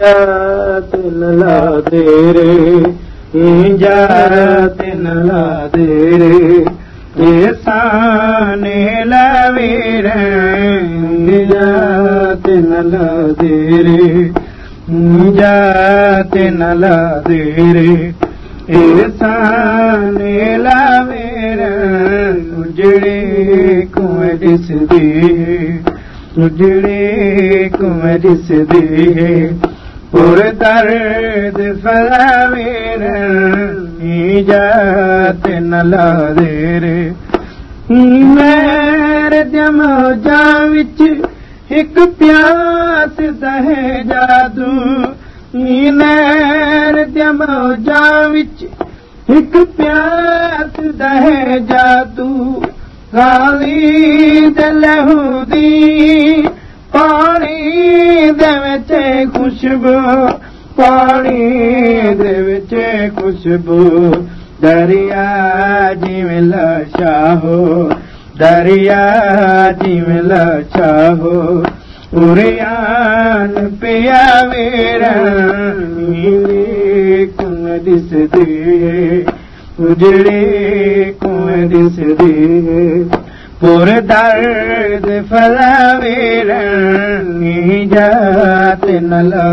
لا تيري لا تيري ساني لوير لا تيري جاتي لا تيري ساني لوير اجڙي ڪئين ڏسدي اجڙي ڪئين ڏسدي در سير نلير جاچ هڪ پيس ده جادو پیاس جمو جادو هڪ پيارهدو را ڪشب پاڻي خشب دريا جملا چاهو دريا جي مهو اريان پيا وير ڪس اجڙي ڪجهه ڏس पुर दर्द फलावेर जात न ला